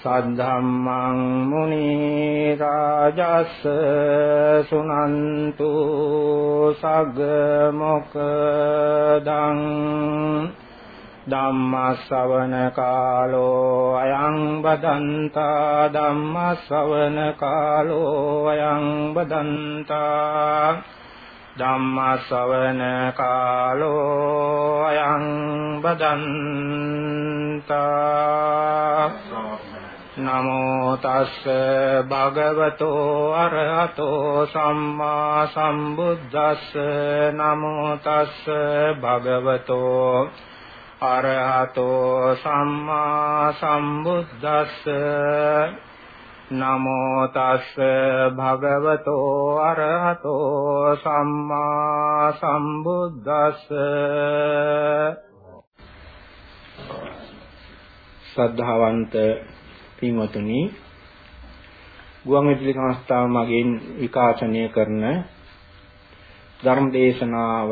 සද්ධම්මං මුනි රාජස් සුනන්තු සග්ග මොකදං ධම්ම ශ්‍රවණ කාලෝ අයං බදන්තා ධම්ම ශ්‍රවණ කාලෝ අයං බදන්තා ධම්ම ශ්‍රවණ කාලෝ අයං බදන්තා නමෝ තස්ස භගවතෝ අරහතෝ සම්මා සම්බුද්දස්ස නමෝ තස්ස භගවතෝ අරහතෝ සම්මා සම්බුද්දස්ස නමෝ තස්ස භගවතෝ අරහතෝ සම්මා සම්බුද්දස්ස ශ්‍රද්ධාවන්ත පින්වතුනි ගුවන් විදුලි සංස්ථාව මගින් විකාශනය කරන ධර්ම දේශනාව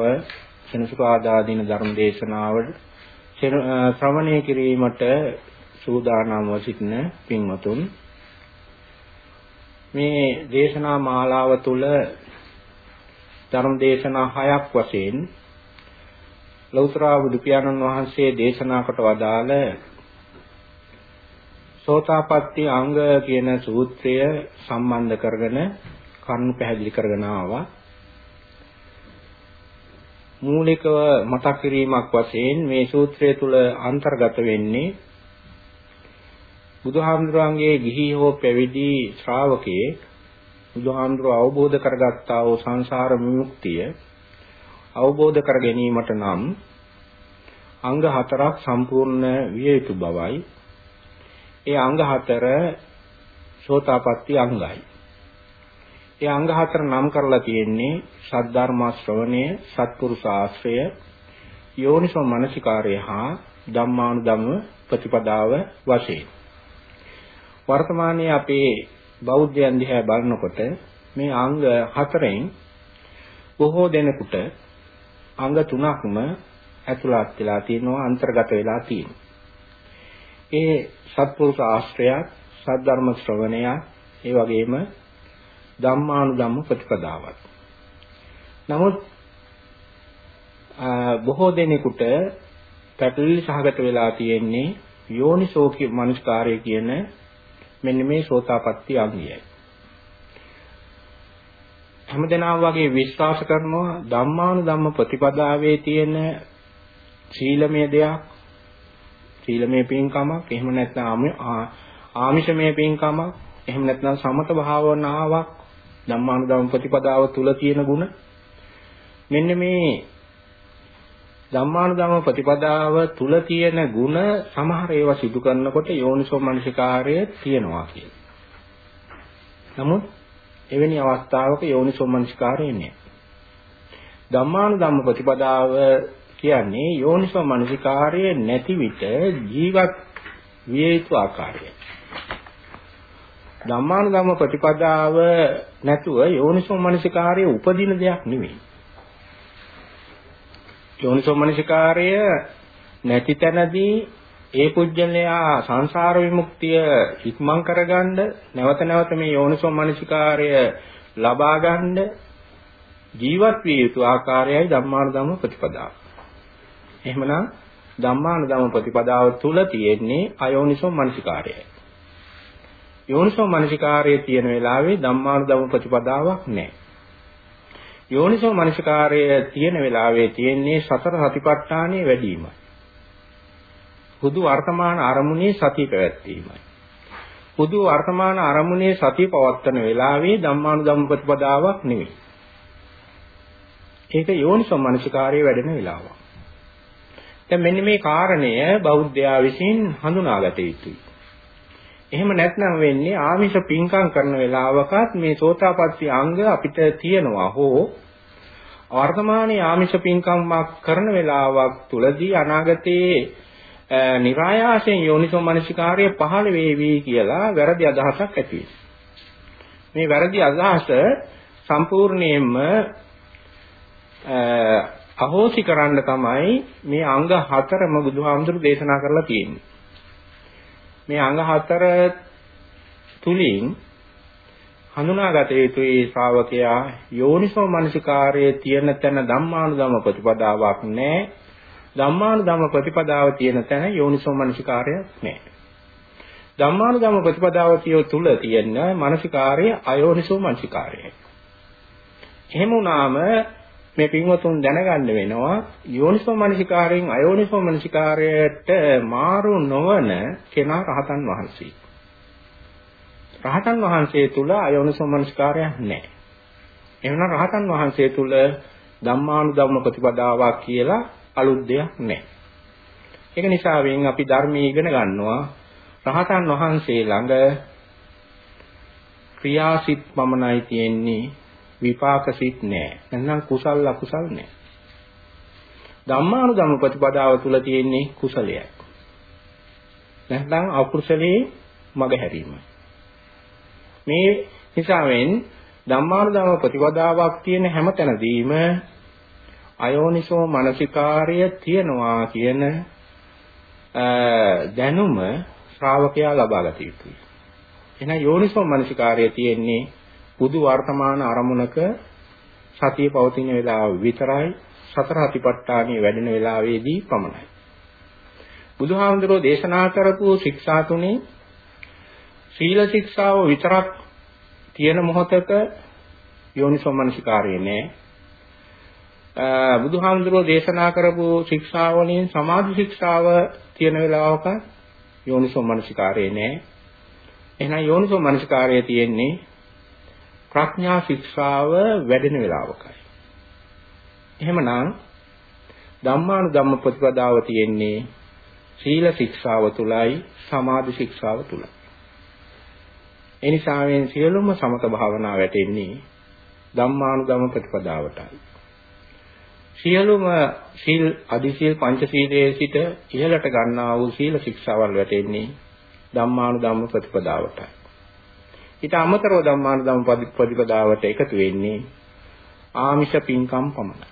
සෙනසුරාදා දින ධර්ම දේශනාව ශ්‍රවණය කිරීමට සූදානම්ව සිටින පින්වතුන් මේ දේශනා මාලාව තුළ ධර්ම දේශනා හයක් වශයෙන් ලෞතර බුදු පියාණන් වහන්සේ දේශනා කොට වදාළ සෝතාපට්ටි අංග කියන සූත්‍රය සම්බන්ධ කරගෙන කරුණු පැහැදිලි කරගෙන ආවා. මූලිකව මතක් කිරීමක් වශයෙන් මේ සූත්‍රය තුල අන්තර්ගත වෙන්නේ බුදුහාමුදුරන්ගේ ගිහි හෝ පැවිදි ශ්‍රාවකයේ බුදුහාමුදුරුව අවබෝධ කරගත්තා වූ සංසාර විමුක්තිය අවබෝධ කර ගැනීමට නම් අංග හතරක් සම්පූර්ණ විය යුතු බවයි ඒ අංග හතර සෝතාපට්ටි අංගයි. ඒ අංග හතර නම් කරලා තියෙන්නේ සද්ධර්ම ශ්‍රවණය, සත්පුරුෂ ආශ්‍රය, යෝනිසෝ මනසිකාරය හා ධම්මානුධම්ම ප්‍රතිපදාව වශයෙන්. වර්තමානයේ අපේ බෞද්ධයන් දිහා බලනකොට මේ අංග හතරෙන් බොහෝ දෙනෙකුට අංග තුනක්ම ඇතුළත් වෙලා තියෙනවා අන්තර්ගත වෙලා තියෙනවා. ඒ සත්පුරුෂ ආශ්‍රයයක්, සද්ධර්ම ශ්‍රවණයක්, ඒ වගේම ධම්මානුධම්ම ප්‍රතිපදාවක්. නමුත් බොහෝ දෙනෙකුට පැටලී සහගත වෙලා තියෙන්නේ යෝනිසෝ මනස්කාරය කියන මෙන්න මේ සෝතාපට්ටි අංගයයි. හැමදෙනාම වගේ විශ්වාස කරනවා ධම්මානුධම්ම ප්‍රතිපදාවේ තියෙන සීලමය දෙයක් සීලමය පින්කමක් එහෙම නැත්නම් ආමිෂමය පින්කමක් එහෙම නැත්නම් සමත භාවනාවක් ධම්මානුධම්ම ප්‍රතිපදාව තුල තියෙන ಗುಣ මෙන්න මේ ධම්මානුධම්ම ප්‍රතිපදාව තුල තියෙන ಗುಣ සමහර ඒවා සිදු කරනකොට යෝනිසෝ මනසිකාර්යය තියෙනවා කියන. නමුත් එවැනි අවස්ථාවක යෝනිසෝ මනසිකාර්යය නෑ. ධම්මානුධම්ම ප්‍රතිපදාව කියන්නේ යෝනිසෝ මනසිකාර්යය නැති විට ජීවත් විය යුතු ආකාරය. ධම්මානුධම්ම ප්‍රතිපදාව නැතුව යෝනිසෝ මනසිකාර්යය උපදින දෙයක් නෙවෙයි. යෝනිසෝ මනසිකාර්යය නැති තැනදී ඒ පුජ්‍යලයා සංසාර විමුක්තිය ඉක්මන් කරගන්න නැවත නැවත මේ යෝනිසෝ මනසිකාර්යය ලබා ගන්න ජීවත් විය යුතු ආකාරයයි ධම්මානුධම්ම ප්‍රතිපදාව. එහෙමනම් ධම්මානුධම්ම ප්‍රතිපදාව තුල තියෙන්නේ අයෝනිසෝ මනසිකාර්යය. යෝනිසෝ මනසිකාර්යය තියෙන වෙලාවේ ධම්මානුධම්ම ප්‍රතිපදාවක් නැහැ. යෝනිසෝ මනසිකාර්යය තියෙන වෙලාවේ තියෙන්නේ සතර සතිපට්ඨානයේ වැඩිමයි. හුදු වර්තමාන අරමුණේ සතිය පැවැත්වීමයි. හුදු වර්තමාන අරමුණේ සතිය පවත්වන වෙලාවේ ධම්මානුධම්ම ප්‍රතිපදාවක් නෙවෙයි. ඒක යෝනිසෝ මනසිකාර්යය වැඩෙන වෙලාවක්. දැන් මෙන්න මේ කාරණය බෞද්ධයා විසින් හඳුනාගත යුතුයි. එහෙම නැත්නම් වෙන්නේ ආමිෂ පිංකම් කරන වෙලාවකත් මේ සෝතාපට්ටි අංග අපිට තියෙනවා හෝ වර්තමානයේ ආමිෂ පින්කම්මක් කරන වෙලාවක් තුලදී අනාගතයේ નિરાයාසයෙන් යෝනිසෝ මනසිකාර්ය පහළ වේවි කියලා වැරදි අදහසක් ඇති මේ වැරදි අදහස සම්පූර්ණයෙන්ම අහෝසි කරන්න තමයි මේ අංග හතරම බුදුහාමුදුරු දේශනා කරලා තියෙන්නේ. මේ අංග හතර තුලින් හඳුනාගත යුතුයි ශ්‍රාවකයා යෝනිසෝ මනසිකාරයේ තියෙන තැන ධම්මානුධම ප්‍රතිපදාවක් නැහැ. ධම්මානුධම ප්‍රතිපදාව තියෙන තැන යෝනිසෝ මනසිකාරයක් නැහැ. ධම්මානුධම ප්‍රතිපදාව තුල තියෙන මනසිකාරය අයෝනිසෝ මනසිකාරයයි. එහෙම වුණාම මේ පින්වතුන් දැනගන්න වෙනවා යෝනිසෝ මනසිකාරයෙන් අයෝනිසෝ මනසිකාරයට මාරු නොවන කෙනා රහතන් වහන්සේ. රහතන් වහන්සේ තුල අයෝනිසෝ මනසිකාරයක් නැහැ. එහෙනම් රහතන් වහන්සේ තුල ධම්මානුධම්ම ප්‍රතිපදාවක් කියලා අලුත් දෙයක් නැහැ. ඒක නිසා වෙන් අපි ධර්මයේ ඉගෙන ගන්නවා රහතන් වහන්සේ ළඟ ක්‍රියාසිට පමණයි තියෙන්නේ විපාක සිත් නැහැ. නැත්නම් කුසල් අකුසල් නැහැ. ධම්මානුධම්ම ප්‍රතිපදාව තුල තියෙන්නේ කුසලයක්. නැත්නම් අකුසලයේ මග හැරීමයි. මේ නිසාවෙන් ධම්මානුධම්ම ප්‍රතිපදාවක් තියෙන හැම තැනදීම අයෝනිසෝ මනසිකාර්ය තියනවා කියන දැනුම ශ්‍රාවකයා ලබා ගත යුතුයි. එහෙනම් යෝනිසෝ මනසිකාර්ය තියෙන්නේ බුදු වර්තමාන අරමුණක සතිය පවතින වෙලාව විතරයි සතර අතිපට්ඨානිය වැඩෙන වෙලාවේදී පමණයි. බුදුහාමුදුරෝ දේශනා කරපු ශික්ෂා තුනේ සීල ශික්ෂාව විතරක් තියෙන මොහොතක යෝනිසෝමනසිකාරයේ නෑ. බුදුහාමුදුරෝ දේශනා කරපු ශික්ෂා වලින් සමාධි ශික්ෂාව තියෙන වෙලාවක යෝනිසෝමනසිකාරයේ නෑ. එහෙනම් යෝනිසෝමනසිකාරයේ තියෙන්නේ ප්‍රඥා ශික්ෂාව වැඩෙන වෙලාවකයි. එහෙමනම් ධම්මානුධම්ම ප්‍රතිපදාව තියෙන්නේ සීල ශික්ෂාව තුලයි සමාධි ශික්ෂාව තුලයි. ඒ නිසා මේ සියලුම සමත භාවනා වැටෙන්නේ ධම්මානුධම්ම ප්‍රතිපදාවටයි. සියලුම සීල් අදි සීල් පංච සීලයේ සිට ඉහළට ගන්නා වූ සීල ශික්ෂාවල් වැටෙන්නේ ධම්මානුධම්ම ප්‍රතිපදාවටයි. ඊට අමතරව ධම්මානුධම්ම ප්‍රතිපදාවට එකතු වෙන්නේ ආමිෂ පින්කම් පමණයි.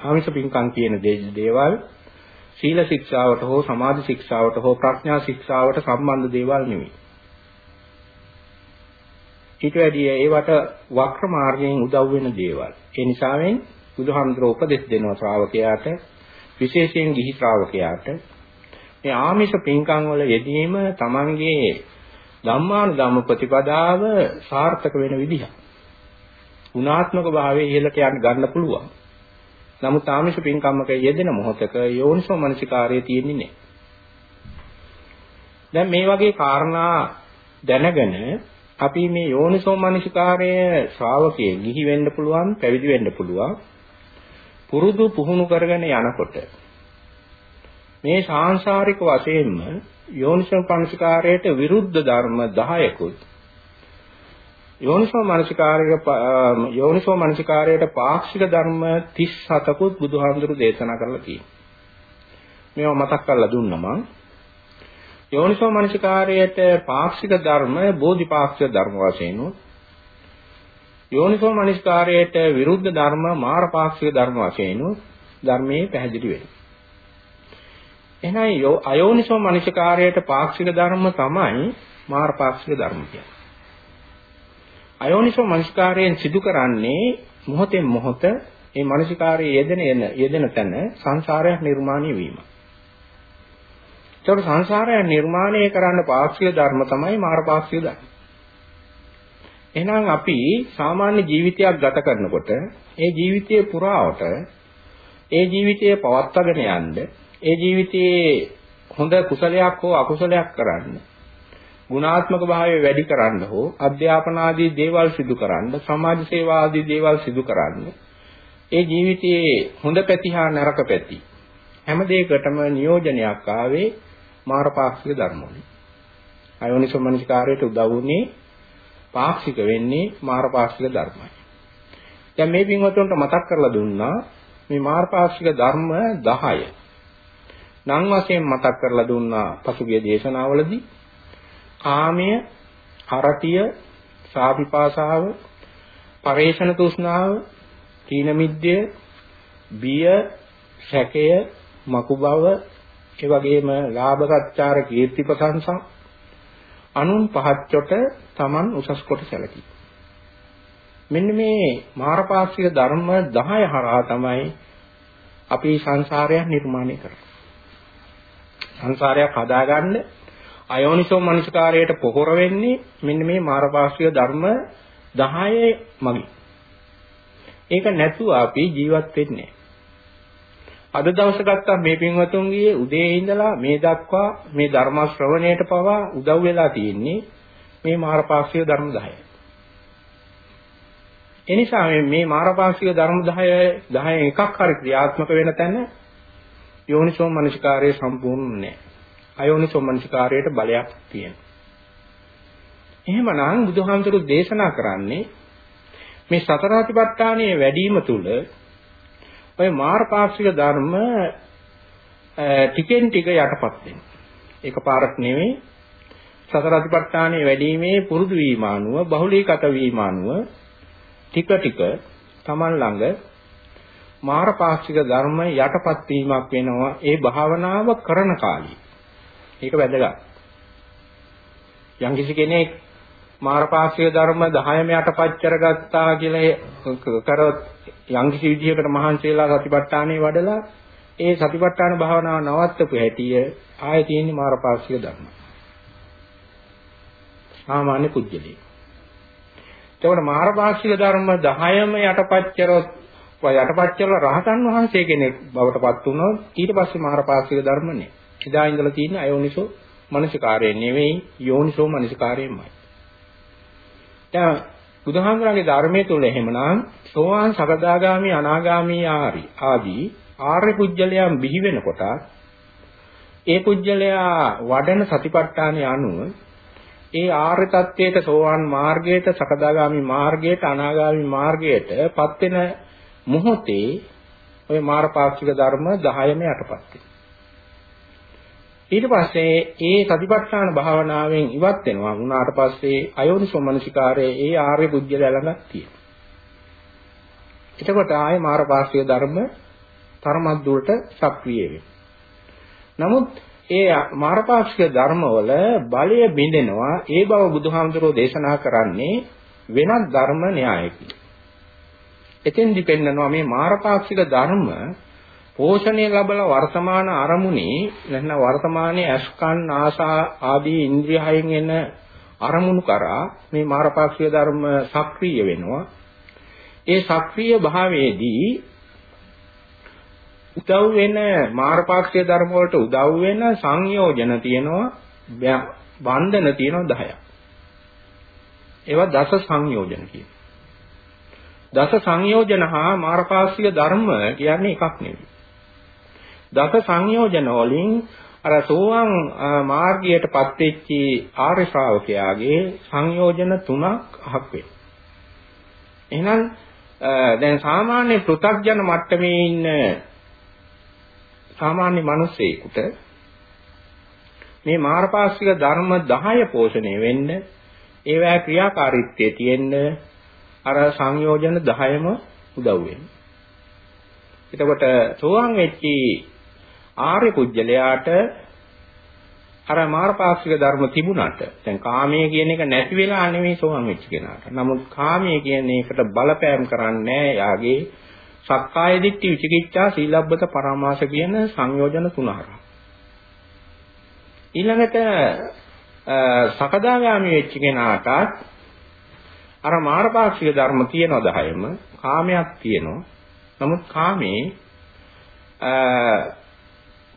ආමිෂ පින්කම් කියන දේවල් සීල ශික්ෂාවට හෝ සමාධි ශික්ෂාවට හෝ ප්‍රඥා ශික්ෂාවට සම්බන්ධ දේවල් නෙවෙයි. ඊට වැඩිය ඒවට වක්‍ර මාර්ගයෙන් උදව් වෙන දේවල්. ඒ නිසාවෙන් බුදුහාමුදුරුවෝ උපදෙස් දෙනවා ශ්‍රාවකයාට විශේෂයෙන් ගිහි ශ්‍රාවකයාට මේ ආමිෂ පින්කම් වල යෙදීම Tamanගේ ධම්මානුධම්ම ප්‍රතිපදාව සාර්ථක වෙන විදිහ. ගුණාත්මක භාවයේ ඉහළට යන්න ගන්න පුළුවන්. නමුත් ආමිෂ පින්කම්මක යෙදෙන මොහොතක යෝනිසෝ මනසිකාරයේ තියෙන්නේ නැහැ. දැන් මේ වගේ කාරණා දැනගෙන අපි මේ යෝනිසෝ මනසිකාරය ශ්‍රාවකයේ ගිහි වෙන්න පුළුවන්, පැවිදි වෙන්න පුළුවන්. පුරුදු පුහුණු කරගෙන යනකොට මේ සාංශාරික වශයෙන්ම යෝනිසෝ මනසිකාරයට විරුද්ධ ධර්ම 10කුත් යෝනිසෝ මනසිකාරයට යෝනිසෝ මනසිකාරයට පාක්ෂික ධර්ම 37කුත් බුදුහාමුදුරු දේශනා කරලා තියෙනවා. මේවා මතක් කරලා දුන්නා මම. යෝනිසෝ මනසිකාරයට පාක්ෂික ධර්ම බෝධිපාක්ෂික ධර්ම වශයෙන් යෝනිසෝ මනසිකාරයට විරුද්ධ ධර්ම මාරපාක්ෂික ධර්ම වශයෙන් ධර්මයේ පැහැදිලි වෙනවා. එහෙනම් අයෝනිසෝ මනසිකාරයට පාක්ෂික ධර්ම තමයි මාරපාක්ෂික ධර්ම කියන්නේ. අයෝනිසෝ මනසිකාරයෙන් සිදු කරන්නේ මොහොතෙන් මොහොත මේ මනසිකාරයේ යෙදෙන යෙදෙන තැන සංසාරයක් නිර්මාණය වීම. ඒතකොට සංසාරය නිර්මාණය කරන්න පාක්ෂික ධර්ම තමයි මාරපාක්ෂික ධර්ම. එහෙනම් අපි සාමාන්‍ය ජීවිතයක් ගත කරනකොට ඒ ජීවිතයේ පුරාවට ඒ ජීවිතය පවත්වාගෙන යන්න ඒ ජීවිතයේ හොඳ කුසලයක් හෝ අකුසලයක් කරන්න ගුණාත්මක භාවය වැඩි කරන්න හෝ අධ්‍යාපන ආදී දේවල් සිදු කරන්න සමාජ සේවා ආදී දේවල් සිදු කරන්න ඒ ජීවිතයේ හොඳ පැති හා නරක පැති හැම දෙයකටම නියෝජනයක් ආවේ මාරපාක්ෂික ධර්මවලින් අයෝනිසෝ මනසිකාරයට උදව් වුණේ පාක්ෂික වෙන්නේ මාරපාක්ෂික ධර්මයි දැන් මේ පින්වතුන්ට මතක් කරලා දුන්නා මේ මාර්ගපාක්ෂික ධර්ම 10. නම් වශයෙන් මතක් කරලා දුන්නා පසුගිය දේශනාවලදී. කාමය, අරතිය, සාපිපාසාව, පරේෂණ තෘෂ්ණාව, තීන මිද්දය, බිය, සැකය, මකු බව, ඒ වගේම ලාභ සත්‍චාර කීර්ති ප්‍රශංසා අනුන් පහච්චොට Taman උසස් කොට සැලකී. මෙන්න මේ මාරපාක්ෂික ධර්ම 10 හරහා තමයි අපි සංසාරයක් නිර්මාණය කරන්නේ. සංසාරයක් හදාගන්න අයෝනිසෝ මනසිකාරයට පොහොර වෙන්නේ මෙන්න මේ මාරපාක්ෂික ධර්ම 10 මගින්. ඒක නැතුව අපි ජීවත් වෙන්නේ අද දවස ගත්තා මේ පින්වතුන්ගේ උදේ ඉඳලා මේ දක්වා මේ ධර්ම ශ්‍රවණයට පවා උදව් වෙලා තියෙන්නේ මේ මාරපාක්ෂික ධර්ම 10. එනිසා මේ මාරපාක්ෂික ධර්ම 10 10 එකක් හරි ක්‍රියාත්මක වෙන තැන යෝනිසෝ මනසිකාරයේ සම්පූර්ණ නැහැ. අයෝනිසෝ මනසිකාරයට බලයක් තියෙනවා. එහෙමනම් බුදුහාමුදුරු දේශනා කරන්නේ මේ සතරාතිපට්ඨානයේ වැඩිම තුල ඔය මාර්ගපාක්ෂික ධර්ම ටිකෙන් ටික යටපත් වෙනවා. එකපාරක් නෙවෙයි සතරාතිපට්ඨානයේ වැඩිීමේ පුරුදු වීම අනුව බහුලීගත වීම අනුව ටික ටික Taman ළඟ මාර්ගපාක්ෂික ධර්ම යටපත් වීමක් වෙනවා ඒ භාවනාව කරන කාලේ. ඒක වැදගත්. යම්කිසි කෙනෙක් මාරපාක්ෂික ධර්ම 10ම යටපත් කරගත්තා කියලා කරොත් යම්කිසි විදිහකට මහන්සි වෙලා සතිපට්ඨානෙ වඩලා ඒ සතිපට්ඨාන භාවනාව නවත්තපු හැටිය ආයේ තියෙන්නේ මාරපාක්ෂික ධර්ම. සාමාන්‍ය පුජ්‍යලී. එතකොට මාරපාක්ෂික ධර්ම 10ම යටපත් කරොත් ඔය යටපත් කරලා රහතන් වහන්සේ කෙනෙක් බවට පත් වුණොත් ඊට පස්සේ මාරපාක්ෂික ධර්ම නේ. එදා ඉඳලා තියෙන්නේ අයෝනිසෝ මනසිකාරය නෙවෙයි යෝනිසෝ මනසිකාරයමයි. දැන් බුදුහාමුදුරන්ගේ ධර්මයේ තුල එහෙමනම් සෝවාන් සකදාගාමි අනාගාමි ආරි ආදී ආර්ය පුජ්‍යලයන් බිහි වෙනකොට ඒ පුජ්‍යලයා වඩන සතිපට්ඨානය අනුව ඒ ආර්ය තත්වයට සෝවාන් මාර්ගයට සකදාගාමි මාර්ගයට අනාගාමි මාර්ගයට පත් වෙන මොහොතේ ওই මාර්ගපාක්ෂික ධර්ම 10ම යටපත් වෙනවා ඊට පස්සේ ඒ සතිපට්ඨාන භාවනාවෙන් ඉවත් වෙනවා වුණාට පස්සේ අයෝනිසෝ මනසිකාරයේ ඒ ආර්ය බුද්ධිය ළඟක් තියෙනවා. එතකොට ආයේ මාරපාක්ෂික ධර්ම තරමක් දුරට සක්‍රිය වෙනවා. නමුත් ඒ මාරපාක්ෂික ධර්මවල බලය බිඳෙනවා ඒ බව බුදුහාමුදුරෝ දේශනා කරන්නේ වෙනත් ධර්ම න්‍යායකයි. එතෙන්දි පෙන්නනවා මේ මාරපාක්ෂික ධර්ම පෝෂණය ලැබලා වර්තමාන අරමුණේ නැත්නම් වර්තමානයේ අස්කන් ආසා ආදී ඉන්ද්‍රියයන් එන අරමුණු කරා මේ මාරපාක්ෂික ධර්ම සක්‍රිය වෙනවා. ඒ සක්‍රිය භාවයේදී උදව් වෙන මාරපාක්ෂික ධර්ම වලට උදව් වෙන සංයෝජන තියෙනවා බන්ධන තියෙනවා 10ක්. ඒවා දස සංයෝජන කියනවා. දස සංයෝජන හා මාරපාක්ෂික ධර්ම කියන්නේ එකක් නෙවෙයි. දස සංයෝජන වලින් අර සෝවාන් මාර්ගයටපත් වෙච්චි ආර්ය ශ්‍රාවකයාගේ සංයෝජන තුනක් අහක් වෙනවා. එහෙනම් දැන් සාමාන්‍ය පෘථග්ජන මට්ටමේ ඉන්න සාමාන්‍ය මිනිසෙකුට මේ මාර්ගපාක්ෂික ධර්ම 10 පෝෂණය වෙන්න ඒවැ ක්‍රියාකාරීත්වයේ තියෙන්න අර සංයෝජන 10ම උදව් වෙනවා. එතකොට සෝවාන් වෙච්චි ආර්ය පුජ්‍යලයාට අර මාර්ගපාක්ෂික ධර්ම තිබුණාට දැන් කාමයේ කියන එක නැති වෙලා නෙමෙයි සෝවන් වෙච්ච කෙනාට. නමුත් කාමයේ කියන එකට බලපෑම් කරන්නේ යාගේ සක්කාය දිට්ඨි විචිකිච්ඡා සීලබ්බත පරාමාස කියන සංයෝජන තුන හරහා. ඊළඟට සකදාගාමි වෙච්ච කෙනාට අර මාර්ගපාක්ෂික ධර්ම තියෙනවා 10ම කාමයක් තියෙනවා. නමුත් කාමේ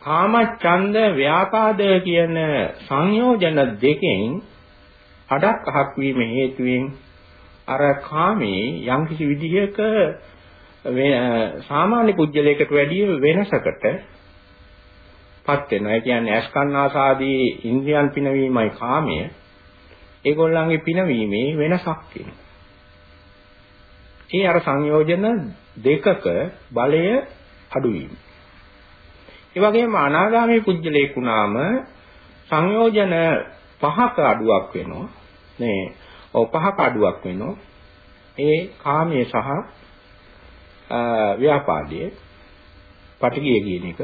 කාමච්ඡන්ද ව්‍යාපාද කියන සංයෝජන දෙකෙන් අඩක් අහක් වීම හේතුවෙන් අර කාමේ යම්කිසි විදිහක සාමාන්‍ය පුජ්‍යලයකට වැඩිය වෙනසකට පත් වෙනවා. ඒ කියන්නේ අස්කන්නාසාදී ඉන්ද්‍රියන් පිනවීමයි කාමය. ඒගොල්ලන්ගේ පිනවීමේ වෙනසක් තියෙනවා. ඒ අර සංයෝජන දෙකක බලය අඩුවීම. ඒ වගේම අනාගාමී පුජ්‍යලේක වුණාම සංයෝජන පහක අඩුවක් වෙනවා. නේ ඔව් පහක අඩුවක් වෙනවා. ඒ කාමයේ සහ ව්‍යාපාදයේ පටිගිය කියන එක.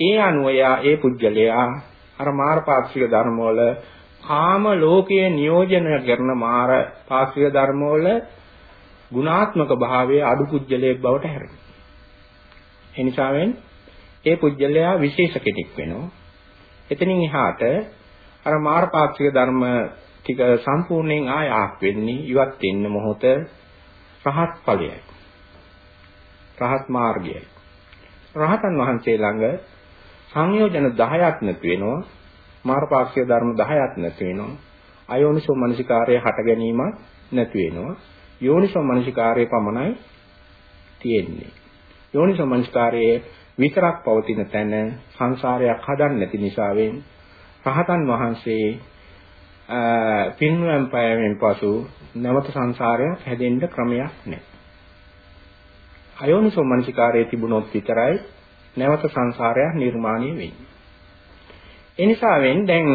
ඒ අනුව ඒ පුජ්‍යලයා අර මාරපාක්ෂික ධර්ම වල කාම ලෝකයේ නියෝජනය කරන මාර පාක්ෂික ධර්ම වල ගුණාත්මක භාවයේ අඩු පුජ්‍යලයක් බවට හැරෙනවා. ඒ නිසාවෙන් ඒ පුජ්‍යලයා විශේෂ කෙනෙක් වෙනවා. එතනින් එහාට අර මාර්ගපාක්ෂික ධර්ම ටික සම්පූර්ණයෙන් ආයාක් වෙන්නේ ඉවත් වෙන්න මොහොත රහත් ඵලයයි. රහත් මාර්ගයයි. රහතන් වහන්සේ ළඟ සංයෝජන 10ක් නැති වෙනවා. මාර්ගපාක්ෂික ධර්ම 10ක් නැති වෙනවා. අයෝනිසෝ මනසිකාරය හට ගැනීමක් නැති වෙනවා. යෝනිසෝ මනසිකාරයේ පමණයි තියෙන්නේ. යෝනිසෝ මනසිකාරයේ විතරක් පවතින තැන සංසාරයක් හදන්නේ නැති නිසාවෙන් රහතන් වහන්සේ පින්වම් පෑමෙන් පසු නැවත සංසාරයක් හැදෙන්න ක්‍රමයක් නැහැ. අයෝනිසෝ මනසිකාරයේ තිබුණොත් විතරයි නැවත සංසාරයක් නිර්මාණය වෙන්නේ. ඒ නිසාවෙන් දැන්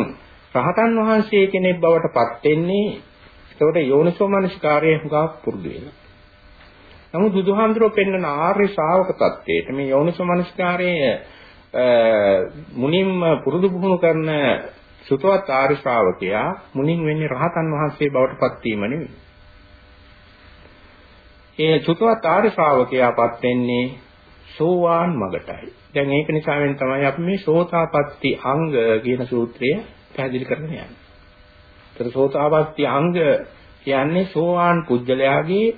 රහතන් වහන්සේ කෙනෙක් බවට පත් වෙන්නේ ඒකට යෝනිසෝ මනසිකාරයේ හුඟක් පුරුදු වෙනවා. නමුත් බුදුහාමුදුරුවෝ පෙන්වන ආර්ය ශ්‍රාවක තත්වයට මේ යෝනිසමනස්කාරයේ මුනින්ම පුරුදු පුහුණු කරන සුතවත් ආර්ය ශ්‍රාවකයා මුනින් වෙන්නේ රහතන් වහන්සේ බවට පත් වීම නෙවෙයි. ඒ සුතවත් ආර්ය ශ්‍රාවකයාපත් වෙන්නේ සෝවාන් මගටයි. දැන් ඒක නිසාවෙන් තමයි අපි මේ සෝතාපට්ටි අංග කියන සූත්‍රය පැහැදිලි කරගෙන යන්නේ. ඒතර සෝතාපට්ටි අංග කියන්නේ සෝවාන් පුජ්‍යලයාගේ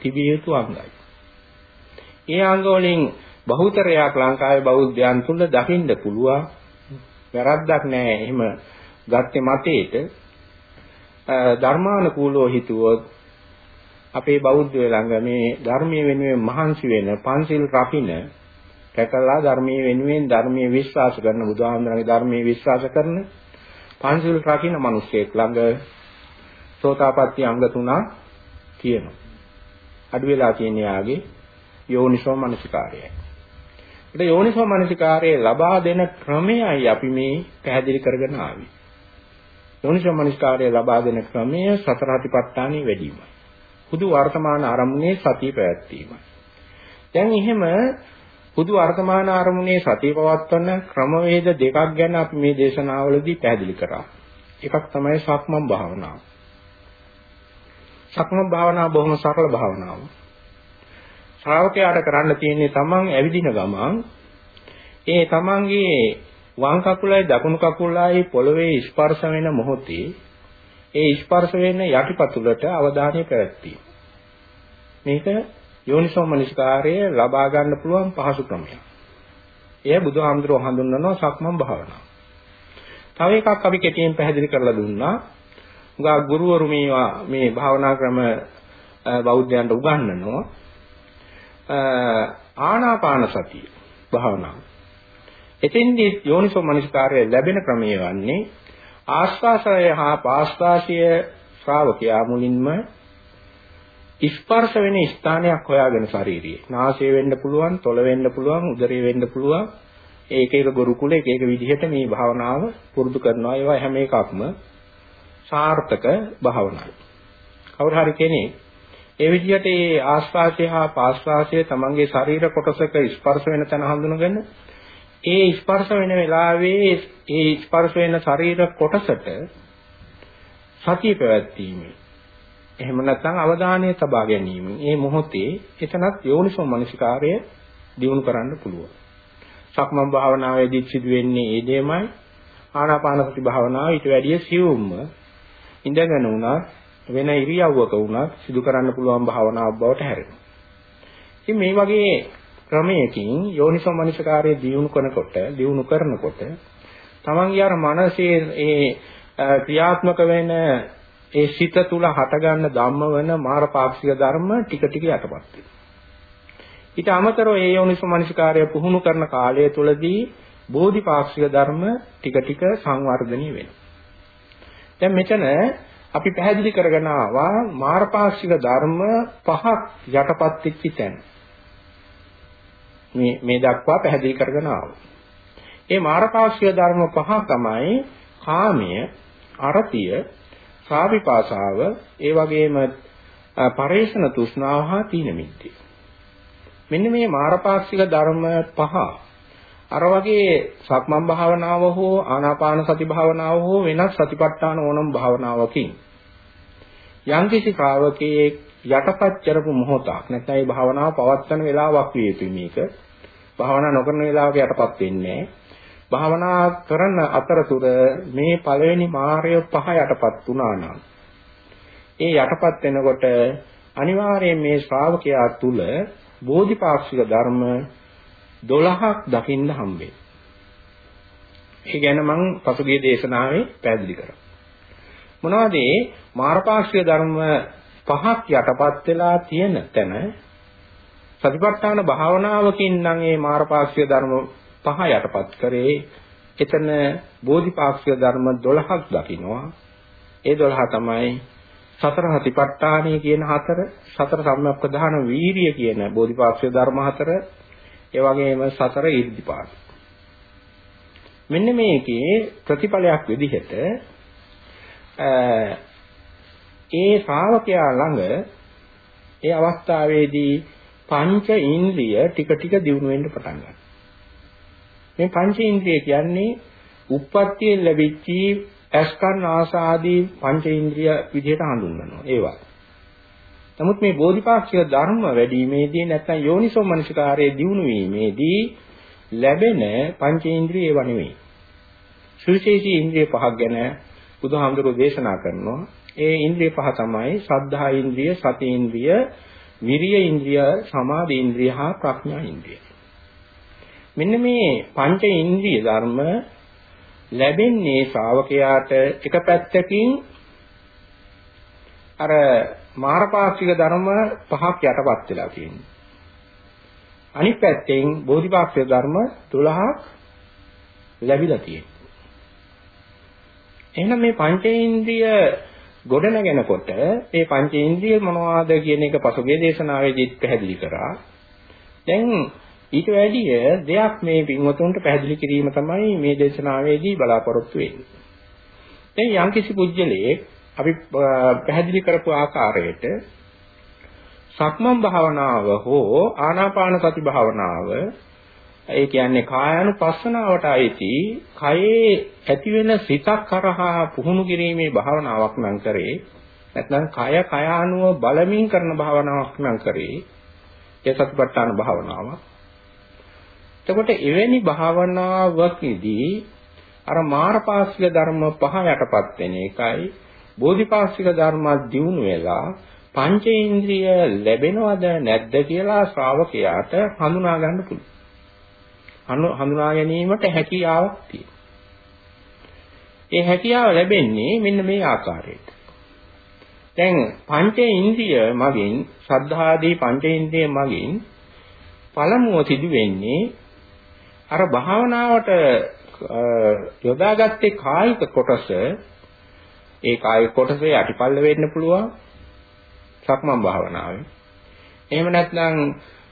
තිබිය යුතු අංගයි. ඒ අංග වලින් බහුතරයක් ලංකාවේ බෞද්ධයන් තුල දකින්න පුළුවන්. වැරද්දක් නැහැ. එහෙම ගත්තේ මතේට ධර්මානුකූලව හිතුවොත් අපේ බෞද්ධය ළඟ මේ ධර්මයේ වෙනුවෙන් මහන්සි වෙන පන්සිල් රකින්න රැකලා ධර්මයේ වෙනුවෙන් ධර්මයේ විශ්වාස කරන බුදුහාමුදුරන්ගේ ධර්මයේ විශ්වාස කරන පන්සිල් රකින්න මිනිස්සෙක් ළඟ සෝතාපට්ටි අංග තුනක් තියෙනවා. අඩු වෙලා තියෙන යාගේ යෝනිසෝ මනසිකාරයයි. ඒක යෝනිසෝ මනසිකාරයේ ලබා දෙන ක්‍රමයයි අපි මේ පැහැදිලි කරගෙන ආවේ. යෝනිසෝ මනසිකාරයේ ලබා දෙන ක්‍රමය සතර අතිපට්ඨානෙ වැඩිමයි. හුදු වර්තමාන ආරම්භනේ සතිය පැවැත්වීමයි. දැන් එහෙම හුදු වර්තමාන ආරම්භනේ සතිය පවත්වන ක්‍රමවේද දෙකක් ගැන අපි මේ දේශනාවලදී පැහැදිලි කරා. එකක් තමයි සක්මන් භාවනාව. සක්මන් භාවනාව බොහොම සරල භාවනාවක්. ශ්‍රාවකයාට කරන්න තියෙන්නේ තමන් ඇවිදින ගමන් ඒ තමන්ගේ වම් කකුලයි දකුණු කකුලයි පොළවේ ස්පර්ශ වෙන මොහොතේ ඒ ස්පර්ශ වෙන යටිපතුලට අවධානය පැවැත්වීම. මේක යෝනිසෝ මනසිකාරය ලබා ගන්න පුළුවන් පහසු ක්‍රමයක්. එය බුදුහාමුදුරුවෝ හඳුන්වනවා සක්මන් භාවනාව. තව එකක් අපි කෙටියෙන් පැහැදිලි කරලා දුන්නා. උගා ගුරුවරු මේවා මේ භාවනා ක්‍රම බෞද්ධයන්ට උගන්වනවා. ආනාපාන සතිය භාවනාව. එතෙන්දී යෝනිසෝ මනසිකාරය ලැබෙන ක්‍රමය වන්නේ ආස්වාසය හා පාස්වාසය ශ්‍රාවකයා මුලින්ම ස්පර්ශ වෙන ස්ථානයක් හොයාගෙන ශාරීරියේ. නාසය වෙන්න පුළුවන්, තොල වෙන්න පුළුවන්, උදරය වෙන්න පුළුවන්. ඒක එක ගුරුකුල එක එක විදිහට මේ භාවනාව පුරුදු කරනවා. ඒවා හැම එකක්ම සාර්ථක භාවනාවයි. කවුරු හරි කෙනෙක් ඒ විදිහට ඒ ආස්වාසය හා පාස්වාසය තමන්ගේ ශරීර කොටසක ස්පර්ශ වෙන තැන හඳුනගෙන ඒ ස්පර්ශ වෙන වෙලාවේ ඒ ස්පර්ශ වෙන ශරීර කොටසට සතිය පැවැත්වීමේ එහෙම නැත්නම් අවධානය තබා ගැනීම. මේ මොහොතේ එතනත් යෝනිසෝ මනසිකාරය දියුණු කරන්න පුළුවන්. සක්මන් භාවනාවේදී සිදු වෙන්නේ ඒ දෙයමයි. ආනාපාන සති භාවනාව ඊට වැඩිය සියුම්ම ඉඳගෙන උනත් වෙන ඉරියව්වක උනත් සිදු කරන්න පුළුවන් භාවනාවක් බවට හැරෙනවා. ඉතින් මේ වගේ ක්‍රමයකින් යෝනිසෝ මනසිකාරය දියුණු කරනකොට දියුණු කරනකොට තමන්ගේ අර මනසේ ඒ ක්‍රියාත්මක වෙන ඒ සිත තුල හටගන්න ධම්ම වෙන මාරපාක්ෂික ධර්ම ටික ටික යටපත් වෙනවා. ඊට අමතරව ඒ යෝනිසෝ මනසිකාරය පුහුණු කරන කාලය තුලදී බෝධිපාක්ෂික ධර්ම ටික ටික සංවර්ධනය වෙනවා. දැන් මෙතන අපි පැහැදිලි කරගෙන ආවා මාර්ගපාක්ෂික ධර්ම පහක් යටපත් වෙච්ච තැන. මේ මේ දක්වා පැහැදිලි කරගෙන ආවා. ඒ මාර්ගපාක්ෂික ධර්ම පහ තමයි කාමය, අරතිය, සාවිපාසාව, ඒ වගේම පරේෂණ තෘෂ්ණාව හා තීන මිද්දේ. මෙන්න මේ මාරපාක්ෂික ධර්ම පහ අර වගේ සක්මන් භාවනාව හෝ ආනාපාන සති භාවනාව හෝ වෙනත් සතිපට්ඨාන ඕනම භාවනාවකින් යම්කිසි ශ්‍රාවකයේ යටපත් කරපු මොහොතක් නැත්නම් ඒ භාවනාව පවත්වන වෙලාවක් විය යුතුයි මේක. භාවනා නොකරන වෙලාවක යටපත් වෙන්නේ භාවනා කරන අතරතුර මේ පළවෙනි මාර්ය පහ යටපත් වුණා නම් ඒ යටපත් වෙනකොට අනිවාර්යයෙන් මේ ශ්‍රාවකයා තුල බෝධිපාක්ෂික ධර්ම 12ක් දකින්න හම්බෙයි. ඒ ගැන මම පසුගිය දේශනාවේ පැහැදිලි කරා. මොනවද මේ මාර්ගපාක්ෂික ධර්ම පහක් යටපත් වෙලා තියෙන තැන සතිපට්ඨාන භාවනාවකින් නම් මේ මාර්ගපාක්ෂික ධර්ම පහ යටපත් කරේ එතන බෝධිපාක්ෂික ධර්ම 12ක් දකින්නවා. ඒ 12 තමයි සතර හතිපට්ඨානය කියන හතර, සතර සම්‍යක්ප්‍රධාන වීරිය කියන බෝධිපාක්ෂික ධර්ම හතර, ඒ වගේම සතර ඊර්ධිපාද. මෙන්න මේකේ ප්‍රතිඵලයක් විදිහට ඒ ශ්‍රාවකයා ළඟ ඒ අවස්ථාවේදී පංච ඉන්ද්‍රිය ටික ටික දියුණු වෙන්න පටන් ගන්නවා. මේ පංච ඉන්ද්‍රිය කියන්නේ උප්පත්තියෙන් ලැබිච්ච ඇස්කන් ආසාදී පංචේන්ද්‍රිය විදිහට හඳුන්වනවා ඒවා. නමුත් මේ බෝධිපාක්ෂික ධර්ම වැඩිීමේදී නැත්නම් යෝනිසෝ මනසිකාරයේ දියුණු වීමේදී ලැබෙන පංචේන්ද්‍රිය ඒවා නෙවෙයි. සුවිශේෂී ඉන්ද්‍රිය පහක් ගැන බුදුහාමුදුරුවෝ දේශනා කරනවා. ඒ ඉන්ද්‍රිය පහ තමයි සද්ධා ඉන්ද්‍රිය, සති ඉන්ද්‍රිය, විරිය ඉන්ද්‍රිය, සමාධි ඉන්ද්‍රිය හා ප්‍රඥා ඉන්ද්‍රිය. මෙන්න මේ පංච ඉන්ද්‍රිය ධර්ම ලැබෙන්නේ ශ්‍රාවකයාට එක පැත්තකින් අර මාරපාක්ෂික ධර්ම පහක් යටපත් වෙලා තියෙනවා. අනිත් පැත්තෙන් බෝධිපාක්ෂික ධර්ම 12ක් ලැබිලා තියෙනවා. එහෙනම් මේ පංචේන්ද්‍රිය ගොඩනගෙනකොට මේ පංචේන්ද්‍රිය මොනවාද කියන එක පසුගිය දේශනාවේදී පැහැදිලි කරා. දැන් ඊට වැඩිය දෙයක් මේ පින්වතුන්ට පැහැදිලි කිරීම තමයි මේ දේශනාවේදී බලාපොරොත්තු වෙන්නේ. දැන් යම්කිසි පුජ්‍යලයේ අපි පැහැදිලි කරපු ආකාරයට සක්මන් භාවනාව හෝ ආනාපාන සති භාවනාව ඒ කියන්නේ කායानुපස්සනාවට අයිති කයේ ඇතිවෙන සිතක් කරහා පුහුණු කිරීමේ භාවනාවක් නම් කරේ. නැත්නම් කය කය අනුව බලමින් කරන භාවනාවක් නම් කරේ. ඒ සතිපට්ඨාන භාවනාවක්. එතකොට එවැනි භාවනාවකදී අර මාරපාක්ෂික ධර්ම පහ යටපත් වෙන එකයි බෝධිපාක්ෂික ධර්ම දියුණු වෙලා පංචේන්ද්‍රිය ලැබෙනවද නැද්ද කියලා ශ්‍රාවකයාට හඳුනා ගන්න පුළුවන්. හඳුනා ගැනීමට හැකියාවක් තියෙනවා. ඒ හැකියාව ලැබෙන්නේ මෙන්න මේ ආකාරයට. දැන් පංචේන්ද්‍රිය මගින් සද්ධාදී පංචේන්ද්‍රිය මගින් පළමුව සිදු වෙන්නේ අර භාවනාවට යොදාගත්තේ කායික කොටස ඒ කායික කොටසේ යටිපල්ල වෙන්න පුළුවන් සක්මන් භාවනාවේ. එහෙම නැත්නම්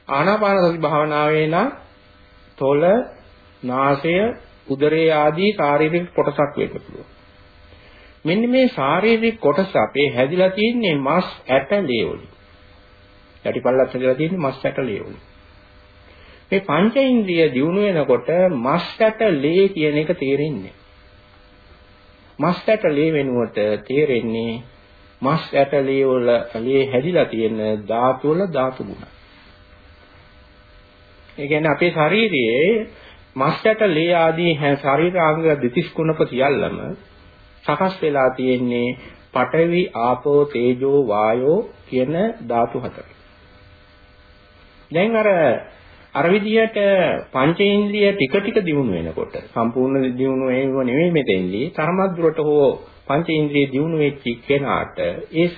ආනාපාන සති භාවනාවේ නම් තොල, නාසය, උදරය ආදී ශාරීරික කොටසක් වෙන්න පුළුවන්. මෙන්න මේ ශාරීරික කොටස අපේ හැදිලා තියෙන්නේ මස් ඇට ලේ වලින්. යටිපල්ලත් හැදිලා තියෙන්නේ මස් ඇට ලේ වලින්. මේ පංචේන්ද්‍රිය දියුණු වෙනකොට මස්කට ලේ කියන එක තේරෙන්නේ. මස්කට ලේ වෙනුවට තේරෙන්නේ මස් ඇට ලේ වල ලේ හැදිලා තියෙන ධාතු වල ධාතු ගුණ. ඒ කියන්නේ අපේ ශරීරයේ මස් ඇට ලේ ආදී ශරීරාංග දෙතිස් කුණප සියල්ලම සකස් වෙලා තියෙන්නේ පඨවි ආපෝ තේජෝ වායෝ කියන ධාතු හතරයි. දැන් අර අර විදිහට පංචේන්ද්‍රිය ටික ටික දියුණු වෙනකොට සම්පූර්ණ දියුණු වෙනව නෙවෙයි මෙතෙන්දී තරමක් දුරට හෝ පංචේන්ද්‍රිය දියුණු වෙච්ච කෙනාට ඒ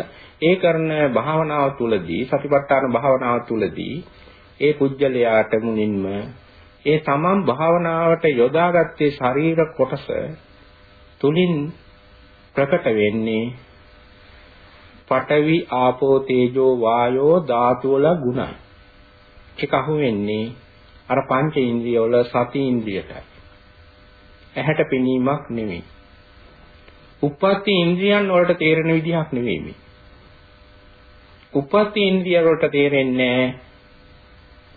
ඒ කරන භාවනාව තුළදී සතිපට්ඨාන භාවනාව තුළදී ඒ පුජ්‍යලයාට මුලින්ම ඒ තමන් භාවනාවට යොදාගත්තේ ශරීර කොටස තුලින් ප්‍රකට වෙන්නේ පඨවි ආපෝ තේජෝ වායෝ ධාතු වල ගුණයි. ඒක අහුවෙන්නේ අර පංච ඉන්ද්‍රිය වල සති ඉන්ද්‍රියටයි. ඇහැට පෙනීමක් නෙමෙයි. උප්පත්ති ඉන්ද්‍රියන් වලට තේරෙන විදිහක් නෙවෙයි මේ. උප්පත්ති ඉන්ද්‍රිය වලට තේරෙන්නේ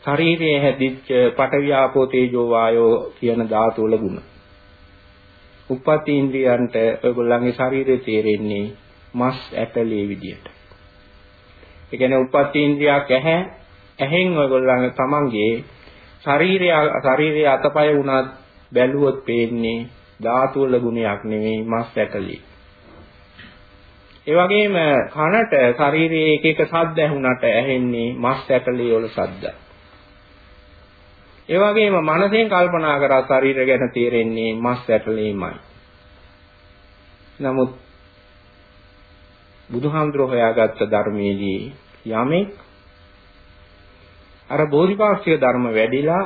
ශරීරයේ හැදිච්ච පඨවි ආපෝ තේජෝ වායෝ කියන ධාතු වල ගුණ. උප්පත්ති ඉන්ද්‍රියන්ට ඔයගොල්ලන්ගේ ශරීරය තේරෙන්නේ මස් ඇටලේ විදියට. ඒ කියන්නේ උප්පත්ති ඉන්ද්‍රියක් ඇහැ ඇහෙන් ඔයගොල්ලන් තමන්ගේ ශරීරය ශරීරයේ අතපය වුණත් බැලුවොත් පේන්නේ ධාතු වල ගුණයක් නෙමෙයි මස් ඇටලේ. ඒ වගේම කනට ශරීරයේ එක එක ශබ්ද ඇහුණට ඇහෙන්නේ මස් ඇටලේ වල ශබ්ද. ඒ වගේම මනසෙන් කල්පනා කරා ශරීරය ගැන තේරෙන්නේ මස් ඇටලේමයි. නමුත් බුදුහාමුදුරුවෝ හොයාගත්ත ධර්මයේදී යමෙක් අර බෝධිපාක්ෂික ධර්ම වැඩිලා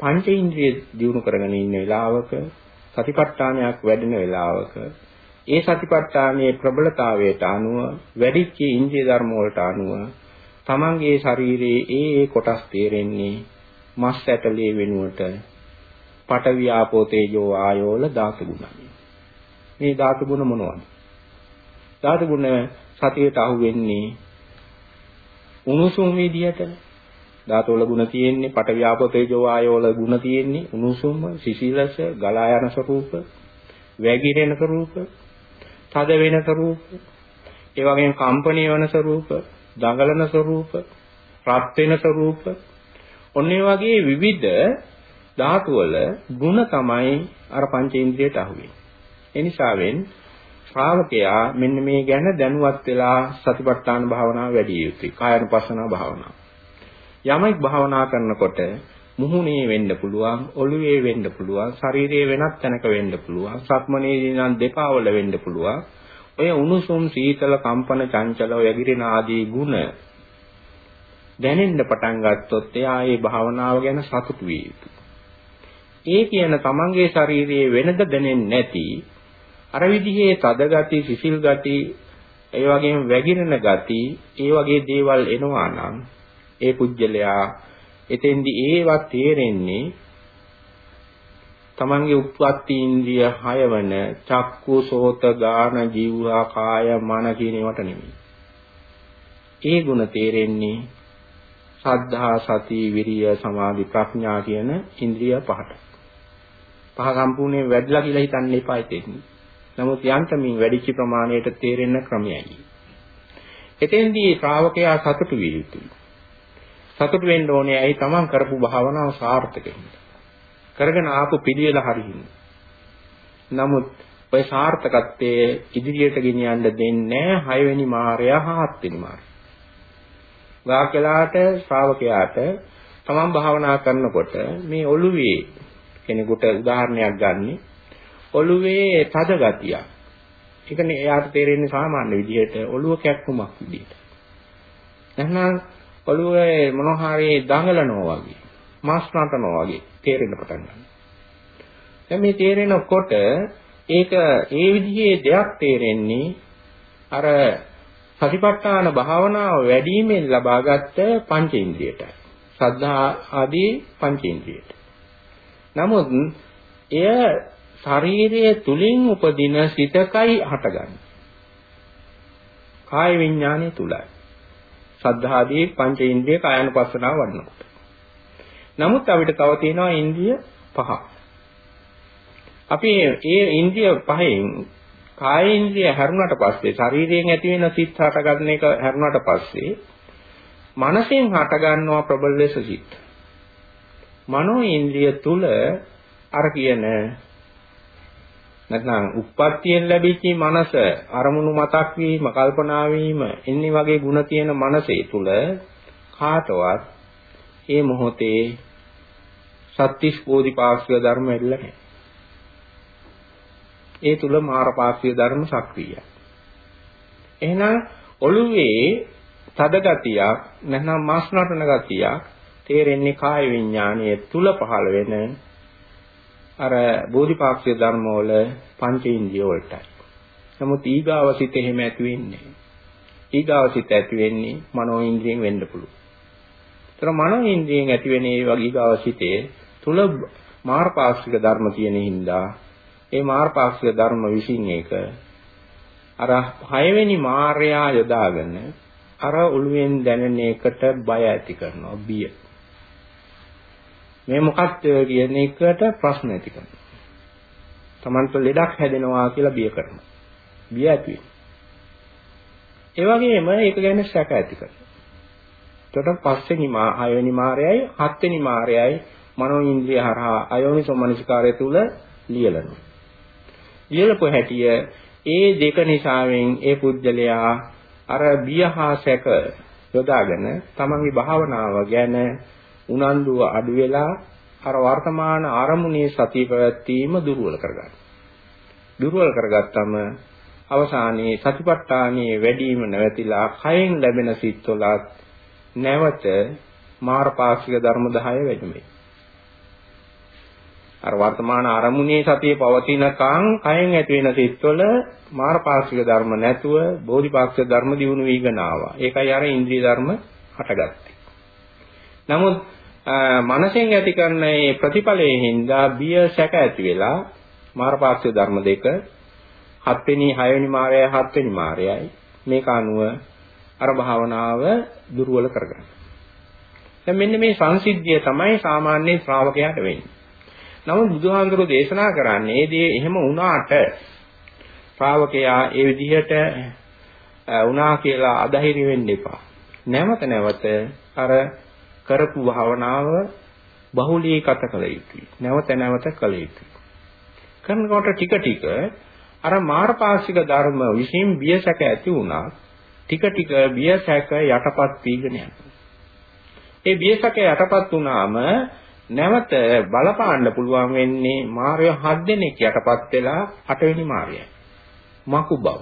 පංචේන්ද්‍රිය දියුණු කරගෙන ඉන්න වෙලාවක සතිපට්ඨානයක් වැඩෙන වෙලාවක ඒ සතිපට්ඨානයේ ප්‍රබලතාවයට අනුව වැඩිච්ච ඉන්ද්‍රිය ධර්ම වලට අනුව තමන්ගේ ශරීරයේ ඒ ඒ කොටස් තේරෙන්නේ මස් ඇටලේ වෙනුවට පඨවි ආපෝ තේජෝ ආයෝල ධාතු ගුණයි. මේ ධාතු ගුණ මොනවද? ධාතු ගුණ සතියට අහු වෙන්නේ උණුසුම් විදියට ධාතෝල ගුණ තියෙන්නේ පඨවි ආපෝ තේජෝ ආයෝල ගුණ තියෙන්නේ උණුසුම් සිසිලස ගලා යන ස්වરૂප වැగిරෙන ස්වરૂප තද වෙන ස්වરૂප ඒ වගේම කම්පණීය වන ස්වરૂප දඟලන ස්වરૂප රත් වෙන ස්වરૂප ඔන්න ඒ වගේ විවිධ ධාතු වල ගුණ තමයි අර පංචේන්ද්‍රියට අහුවෙන්නේ. ඒ නිසාවෙන් ශ්‍රාවකයා මෙන්න මේ ගැන දැනුවත් වෙලා සතිපට්ඨාන භාවනාව වැඩි යුතුයි. කායानुපස්සනා භාවනාව. යමෙක් භාවනා කරනකොට මුහුණේ වෙන්න පුළුවන්, ඔළුවේ වෙන්න පුළුවන්, ශරීරයේ වෙනත් තැනක වෙන්න පුළුවන්, සක්මනේදී නම් දෙපාවල වෙන්න පුළුවන්. ඔය උණුසුම්, සීතල, කම්පන, චංචල, වැగిරෙන ආදී ගුණ දැනෙන්න පටන් ගත්තොත් එයා ඒ භාවනාව ගැන සතුටු වේ යුතුයි. ඒ කියන තමන්ගේ ශරීරයේ වෙනද දැනෙන්නේ නැති අර විදිහේ තද ගති, සිසිල් ගති, ඒ වගේම වැగిරෙන ගති, ඒ වගේ දේවල් එනවා නම් ඒ පුජ්‍යලයා එතෙන්දි ඒවත් තේරෙන්නේ තමන්ගේ උප්පත්ති ඉන්ද්‍රිය 6 වන චක්කු සෝත ගාන ජීවහා කාය මන කියන ඒවට නෙමෙයි. ඒ ಗುಣ තේරෙන්නේ සද්ධා සති විරිය සමාධි ප්‍රඥා කියන ඉන්ද්‍රිය පහට. පහ සම්පූර්ණයෙන් වැඩිලා කියලා හිතන්න එපා ඉතින්. නමුත් යන්තමින් වැඩිච්ච ප්‍රමාණයට තේරෙන ක්‍රමයයි. එතෙන්දී ශ්‍රාවකයා සතුටු විය යුතුයි. සතුට වෙන්න ඕනේ ඇයි තමන් කරපු භාවනාව සාර්ථක කරගෙන ආපු පිළිවෙල හරියින්. නමුත් ඔය සාර්ථකත්වයේ ඉදිරියට ගෙනියන්න දෙන්නේ හයවෙනි මාර්යා හත්වෙනි මාර්යා. වාක්‍යලාට ශ්‍රාවකයාට තමන් භාවනා කරනකොට මේ ඔළුවේ කෙනෙකුට උදාහරණයක් ගන්න ඔළුවේ තද ගතියක්. ඒකනේ එයාට තේරෙන්නේ සාමාන්‍ය විදිහට ඔළුව කැක්කුමක් විදිහට. එහෙනම් ඔළුවේ මොනවා හරි දඟලනවා වගේ මාස් නටනවා වගේ තේරෙන්න පටන් ගන්නවා. දැන් මේ තේරෙනකොට ඒක ඒ විදිහේ දෙයක් තේරෙන්නේ අර සතිපට්ඨාන භාවනාව වැඩිමෙන් ලබාගත් පංචේන්ද්‍රියටයි. සද්ධා ආදී පංචේන්ද්‍රියට. නමුත් එය ශරීරයේ තුලින් උපදින සිතකයි හටගන්නේ. කාය විඥානයේ තුලයි. සද්ධාදී පංච ඉන්ද්‍රිය කායानुපස්සනාව වඩනකොට. නමුත් අපිට තව තියෙනවා ඉන්ද්‍රිය පහ. අපි ඒ ඉන්ද්‍රිය පහෙන් කාය ඉන්ද්‍රිය හැරුණාට පස්සේ ශරීරයෙන් ඇති වෙන සිත් හටගන්න එක හැරුණාට පස්සේ මනසෙන් හටගන්නවා ප්‍රබල ලෙස සිත්. මනෝ ඉන්ද්‍රිය තුල අර කියන නැත්නම් උප්පත්තියෙන් ලැබිච්ච මනස අරමුණු මතක් වීම කල්පනා වීම එන්නේ වගේ ಗುಣ තියෙන මනසේ තුල කාටවත් ඒ මොහොතේ සත්‍තිස් බෝධිපාක්ෂික ධර්ම එල්ල නැහැ. ඒ තුල මාරපාක්ෂික ධර්ම සක්‍රියයි. එහෙනම් ඔළුවේ තද ගතියක් නැත්නම් මාස් නටන ගතියක් තේරෙන්නේ කාය විඥානයේ තුල පහළ වෙන අර බෝධිපාක්ෂික ධර්ම වල පංච ඉන්ද්‍රිය වලටයි. නමුත් ඊගාව සිත එහෙම ඇති වෙන්නේ ඊගාව සිත ඇති වෙන්නේ මනෝ ඉන්ද්‍රියෙන් වෙන්න පුළුවන්. ඒතර මනෝ ඉන්ද්‍රියෙන් ඇති වෙන ඒ වගේ ඊගාව සිතේ තුල මාර්ගපාක්ෂික ධර්ම තියෙන හින්දා ඒ මාර්ගපාක්ෂික ධර්ම විසින් එක අර හයවෙනි මාර්යා යොදාගෙන අර ඔළුවෙන් දැනෙන එකට බය ඇති කරනවා බිය. මේ මොකක්ද කියන එකට ප්‍රශ්න ඇති කරනවා. Tamanට ලෙඩක් හැදෙනවා කියලා බිය කරනවා. බිය ඇති වෙනවා. ඒ වගේම ඒක ගැන සැක ඇති කරනවා. එතකොට පස්වෙනි මා හයවෙනි මායයයි හත්වෙනි මායයයි මනෝ ඉන්ද්‍රිය හරහා අයෝනිසෝ මනසිකාරය තුල ලියලනවා. ලියලපු හැටිය ඒ දෙක නිසාවෙන් ඒ පුජ්‍යලයා අර බිය හා සැක යොදාගෙන තමන්ගේ භාවනාව ගැන උනන්දුව අඩු වෙලා අර වර්තමාන ආරමුණේ සතිය පැවැත්වීම දුර්වල කරගන්න. දුර්වල කරගත්තම අවසානයේ සතිපට්ඨානයේ වැඩිම නැවතිලා කයෙන් ලැබෙන සිත්වලත් නැවත මාර්ගපාක්ෂික ධර්ම 10 වැඩිමේ. අර වර්තමාන අරමුණේ සතිය පවතිනකන් කයෙන් ඇති වෙන සිත්වල මාර්ගපාක්ෂික ධර්ම නැතුව බෝධිපාක්ෂික ධර්ම දිනු වීගෙන ආවා. ඒකයි අර ඉන්ද්‍රිය ධර්ම හටගත්තේ. නමුත් මනසෙන් ඇති කරන මේ ප්‍රතිඵලයෙන් හින්දා බිය සැක ඇති වෙලා මාර්ගපාක්ෂික ධර්ම දෙක හත්වෙනි හයවෙනි මායයයි හත්වෙනි මායයයි මේක අනුව අර භාවනාව දුර්වල කරගන්න. දැන් මෙන්න මේ සංසිද්ධිය තමයි සාමාන්‍ය ශ්‍රාවකයාට වෙන්නේ. නමුත් බුදුහාඳුරෝ දේශනා කරන්නේ මේ දේ එහෙම වුණාට ශ්‍රාවකයා ඒ විදිහට වුණා කියලා අධෛර්ය වෙන්න එපා. නැවත නැවත අර කරපු භාවනාව බහුලීකත කළ යුතුයි. නැවත නැවත කළ යුතුයි. කරනකොට ටික ටික අර මාර්ගපාක්ෂික ධර්ම විසින් බියසක ඇති වුණා ටික ටික බියසක යටපත් වීගෙන යනවා. ඒ බියසක යටපත් වුණාම නැවත බලපාන්න පුළුවන් වෙන්නේ මාර්ය හත් දෙනෙක් යටපත් වෙලා අටවෙනි මාර්යයි. මකු බව.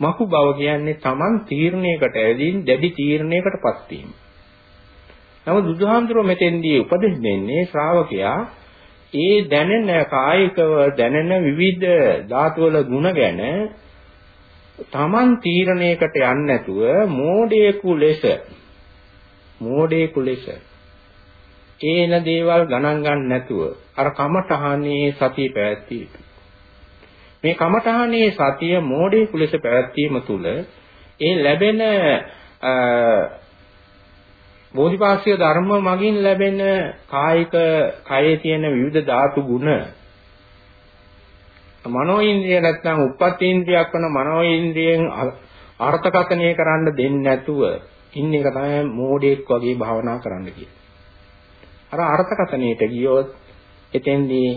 මකු බව කියන්නේ Taman තීරණයකට ඇදීන් දැඩි තීරණයකටපත් වීම. නමුත් බුදුහාමුදුරුවෝ මෙතෙන්දී උපදෙස් දෙන්නේ ශ්‍රාවකයා ඒ දැනෙන කායිකව දැනෙන විවිධ ධාතුවල ಗುಣ ගැන Taman තීරණයකට යන්නේ නැතුව මෝඩයෙකු ලෙස මෝඩයෙකු ලෙස ඒන දේවල් ගණන් ගන්න නැතුව අර කමඨහනේ සතිය පැවැත්විය මේ කමඨහනේ සතිය මෝඩයෙකු ලෙස පැවැත්වීම තුළ ඒ ලැබෙන බෝධිපාක්ෂික ධර්ම මගින් ලැබෙන කායික කයේ තියෙන විවිධ ධාතු ගුණ මනෝ ඉන්ද්‍රිය නැත්නම් උප්පත්ති ඉන්ද්‍රියක් වන මනෝ ඉන්ද්‍රියෙන් අර්ථකථනය කරන්න දෙන්නේ නැතුව ඉන්න එක තමයි මෝඩෙක් වගේ භාවනා කරන්න කියන්නේ. අර අර්ථකථනයට ගියොත් එතෙන්දී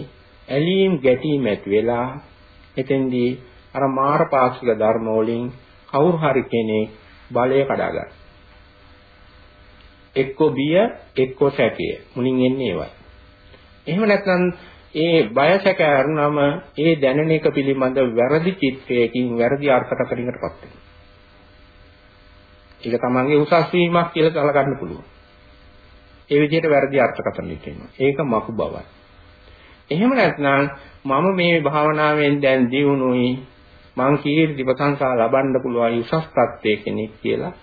ඇලීම් ගැටීම් ඇති වෙලා එතෙන්දී අර මාර පාක්ෂික ධර්ම වලින් කවුරු හරි කෙනෙක් බලය කඩා ගන්නවා. එක්ක බිය එක්ක සැකය මුලින් එන්නේ ඒවයි. එහෙම නැත්නම් ඒ බය සැක අරුණම ඒ දැනෙන එක පිළිබඳ වැරදි චිත්තයකින් වැරදි අර්ථකථනයකටපත් වෙනවා. ඒක තමන්ගේ උසස් වීමක් කියලා සලකන්න පුළුවන්. ඒ විදිහට වැරදි අර්ථකථනයක් එනවා. ඒක මකු බවයි. එහෙම නැත්නම් මම මේ භාවනාවෙන් දැන් දියුණුයි මං කීර්ති ප්‍රශංසා ලබන්න පුළුවන් උසස් තත්ත්වයේ කෙනෙක් කියලා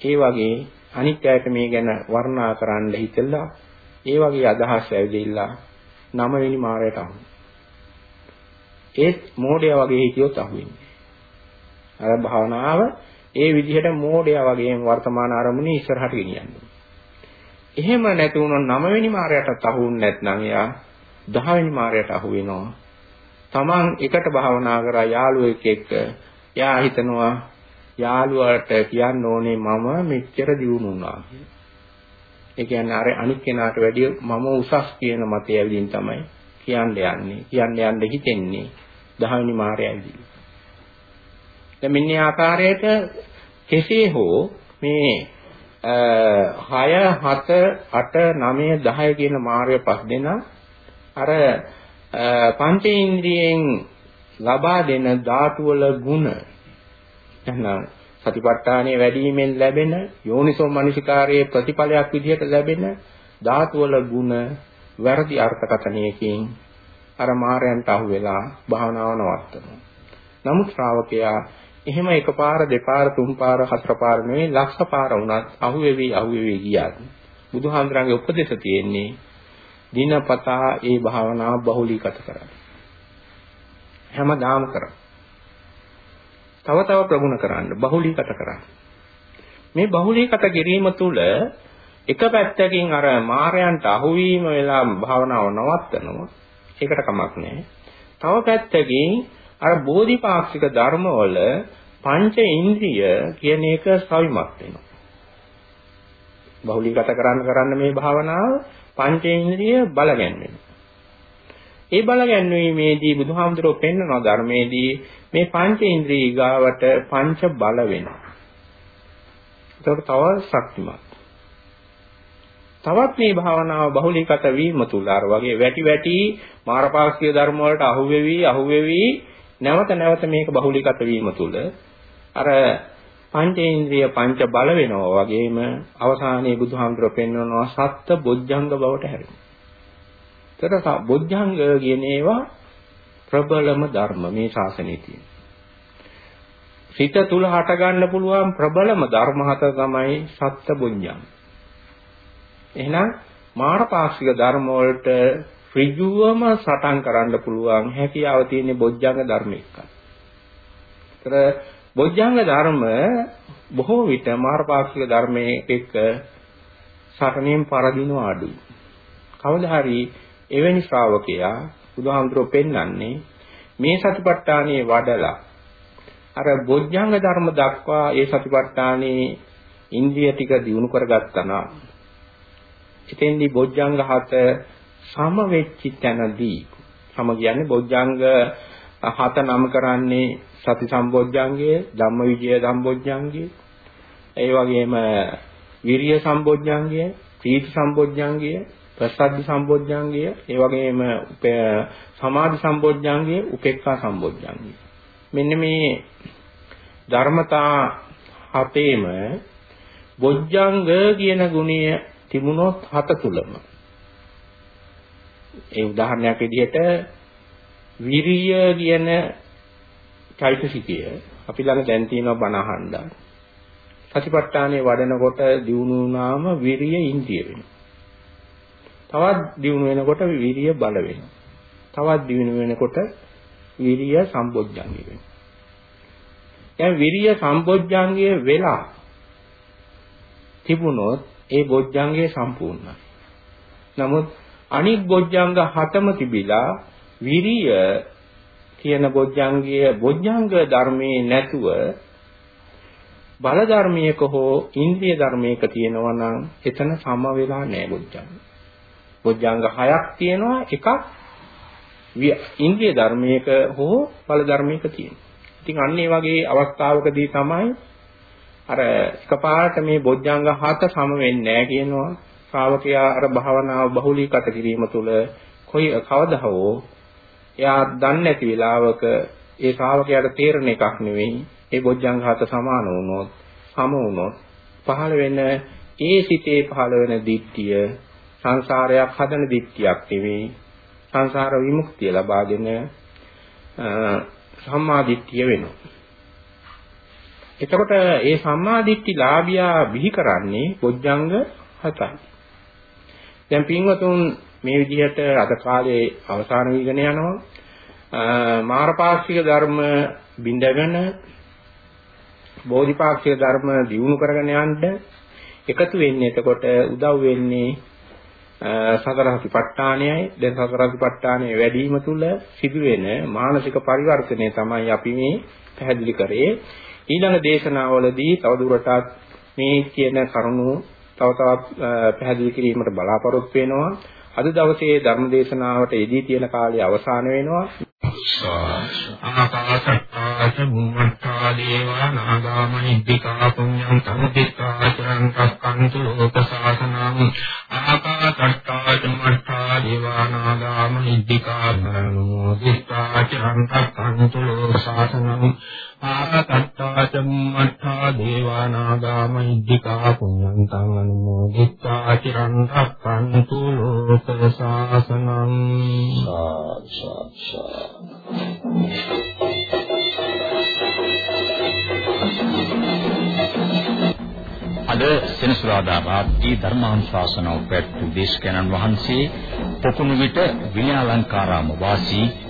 ඒ වගේ අනිත් අයට මේ ගැන වර්ණනා කරන්න හිතලා ඒ වගේ අදහස් ඇවිදilla නවවෙනි මාරයට අහු. ඒත් මෝඩයා වගේ හිතියොත් අහුවෙන්නේ. අර භාවනාව ඒ විදිහට මෝඩයා වගේ වර්තමාන අරමුණේ ඉස්සරහට ගෙනියන්න. එහෙම නැති වුණොත් නවවෙනි මාරයටත් අහුුන්නේ නැත්නම් එයා දහවෙනි මාරයට අහු වෙනවා. Taman එකට භාවනා කරා යාළුවෙක් එක්ක එයා හිතනවා යාළුවාට කියන්න ඕනේ මම මෙච්චර දියුණු වුණා කියලා. ඒ කියන්නේ අර අනිත් කෙනාට වැඩිය මම උසස් කියන මතය ඇවිදින් තමයි කියන්න යන්නේ. කියන්න යන්න හිතෙන්නේ දහවෙනි මාරයයිදී. දැන් මෙන්න ආකාරයට කෙසේ හෝ මේ 6 7 8 9 10 කියන මාර්ය පස් දෙනා අර පංචේන්ද්‍රියෙන් ලබා දෙන ධාතු වල ಗುಣ එහෙනම් සතිපට්ඨානයේ වැඩිවීමෙන් ලැබෙන යෝනිසෝ මනසිකාරයේ ප්‍රතිඵලයක් විදිහට ලැබෙන ධාතු වල ಗುಣ වැරදි අර්ථකථනයකින් අර මායයන්ට අහු වෙලා භාවනාව නවත්තනවා. නමුත් ශ්‍රාවකයා එහෙම එකපාර දෙපාර තුන්පාර හතරපාර නෙවෙයි ලක්ෂ පාර වුණත් අහුවෙවි අහුවෙවි ගියත් බුදුහාඳුරන්ගේ උපදේශ තියෙන්නේ දිනපතා ඒ භාවනාව බහුලීගත කරන්න. හැමදාම කරන්න. තව තව ප්‍රගුණ කරන්න බහුලීගත කරන්න. මේ බහුලීගත කිරීම තුළ එක පැත්තකින් අර මායයන්ට අහුවීම වෙලා භාවනාව නවත්තනවා. ඒකට කමක් නැහැ. තව පැත්තකින් අර බෝධිපාක්ෂික ධර්මවල පංච ඉන්ද්‍රිය කියන එක සවිමත් වෙනවා. බහුලීගත කරන්න කරන්න මේ භාවනාව පංච ඉන්ද්‍රිය බල ගැන්වෙනවා. ඒ බල ගැන්වීමේදී බුදුහාමුදුරුවෝ පෙන්වන ධර්මයේදී මේ පංච ඉන්ද්‍රිය ගාවට පංච බල වෙනවා. ඒකට තව ශක්තිමත්. තවත් මේ භාවනාව බහුලීගත වීම තුල අර වගේ වැටි වැටි මාරපාක්ෂික ධර්ම වලට අහු වෙවි අහු වෙවි නැවත නැවත මේක බහුලීගත වීම තුල අර පංචේන්ද්‍රිය පංච බල වෙනවා වගේම අවසානයේ බුදුහාමුදුරුවෝ පෙන්වනවා සත්ත්‍ය බොජ්ජංග බවට හැරෙනවා. ඒතර බොජ්ජංග කියන ඒවා ප්‍රබලම ධර්ම මේ ශාසනයේ තියෙන. සිත තුල හට ගන්න පුළුවන් ප්‍රබලම ධර්ම හත තමයි සත්ත්‍ය බොජ්ජංග. එහෙනම් මාරපාක්ෂික ධර්ම වලට ඍජුවම සටන් කරන්න පුළුවන් හැකියාව තියෙන බොජ්ජංග ධර්ම එක්කයි. ඒතර බොජ්ජංග ධර්ම බොහෝ විට මාර්ගපාක්ෂික ධර්මයේ එක්ක සටනෙන් පරදිනව අඩුයි. කවදා හරි එවැනි ශ්‍රාවකයා බුදුහාමුදුරුවෝ පෙන්වන්නේ මේ සතිපට්ඨානයේ වඩලා අර බොජ්ජංග ධර්ම දක්වා ඒ සතිපට්ඨානයේ ඉන්ද්‍රිය ටික දියුණු කරගත්තා නම් එතෙන්දී බොජ්ජංග හත සම වෙච්ච තැනදී සම කියන්නේ බොජ්ජංග හත නම් කරන්නේ සති සම්බොජ්ජංගය, ධම්මවිජය සම්බොජ්ජංගය, ඒ වගේම විරිය සම්බොජ්ජංගය, ප්‍රීති සම්බොජ්ජංගය, ප්‍රසද්ධි සම්බොජ්ජංගය, ඒ වගේම සමාධි සම්බොජ්ජංගය, උපේක්ඛා සම්බොජ්ජංගය. මෙන්න මේ ධර්මතා හතේම බොජ්ජංග කියන ගුණය තිබුණොත් හත තුලම ඒ උදාහරණයක් විදිහට විරිය කියන චෛතසිකය අපි ළඟ දැන් තියෙනවා බණ අහන්න. සතිපට්ඨානේ වඩනකොට දියුණු වුණාම විරිය ඉන්ද්‍රිය වෙනවා. තවත් දියුණු වෙනකොට විරිය බල වෙනවා. තවත් දියුණු වෙනකොට විරිය සම්බොජ්ජංගය වෙනවා. දැන් විරිය සම්බොජ්ජංගය වෙලා තිබුණොත් ඒ බොජ්ජංගය සම්පූර්ණයි. නමුත් අනික් බොජ්ජංග හතම තිබිලා විරිය කියන බොජ්ජංගය බොජ්ජංග ධර්මයේ නැතුව බල ධර්මයක හෝ ඉන්ද්‍රිය ධර්මයක තියෙනවා නම් එතන සම වෙලා නැහැ බොජ්ජංග. බොජ්ජංග හයක් තියෙනවා එකක් ඉන්ද්‍රිය ධර්මයක හෝ බල ධර්මයක තියෙනවා. ඉතින් අන්න ඒ වගේ අවස්ථාවකදී තමයි අර එකපාරට මේ බොජ්ජංග හත සම වෙන්නේ නැහැ කියනවා. ශ්‍රාවකයා අර භාවනාව බහුලීගත කිරීම තුළ කොයි කවදා හෝ එයා දන්නේ නැති වෙලාවක ඒ ශ්‍රාවකයාට තේරෙන එකක් නෙවෙයි. ඒ බොජ්ජංග හත සමාන වුණොත් සම වුණොත් පහළ වෙන ඒ සිතේ පහළ වෙන දිට්ඨිය සංසාරයක් හදන දිට්ඨියක් නෙවෙයි. සංසාර විමුක්තිය ලබාගෙන සම්මා දිට්ඨිය වෙනවා. එතකොට ඒ සම්මා දිට්ඨි ලාභියා බිහි කරන්නේ බොජ්ජංග හතයි. දැන් පින්වතුන් මේ විදිහට අද කාලේ අවසාන වීගෙන යනවා. මාරපාක්ෂික ධර්ම බිඳගෙන බෝධිපාක්ෂික ධර්ම දියුණු කරගෙන යන්න එකතු වෙන්නේ එතකොට උදව් වෙන්නේ සතර සතිපට්ඨානයයි. දැන් සතර සතිපට්ඨානයේ වැඩි වීම තුල සිදුවෙන මානසික පරිවර්තනය තමයි අපි මේ පැහැදිලි කරේ. ඊළඟ දේශනාවලදී තවදුරටත් මේ කියන කරුණු තව තවත් පැහැදිලි කිරීමට බලාපොරොත්තු වෙනවා. අද දවසේ ධර්ම දේශනාවට යෙදී තියෙන කාලය අවසන් වෙනවා. අනාපාසත්තාස බුම්මත්තා දේවා නාගාමනිද්దికා පුඤ්ඤං සම්පිතා චරං කක්කන්තු ලෝක සාසනං අනාපාසත්තා බුම්මත්තා දේවා නාගාමනිද්దికා පරමෝ දිස්සා චරං කක්කන්තු ලෝක සාසනං ආකතට්ඨාචම්මඨා දේවානාගාමහිද්దికා පුඤ්ඤන්තං අනුමෝදිත්වා චිරන් රක්ඛන්තු ලෝක ශාසනං අද සෙනසුරාදා රාත්‍රී ධර්මානුශාසනාව පැවැත්වූ දේශකයන්න් වහන්සේ පොකුණු විට විනයාලංකාරාම වාසී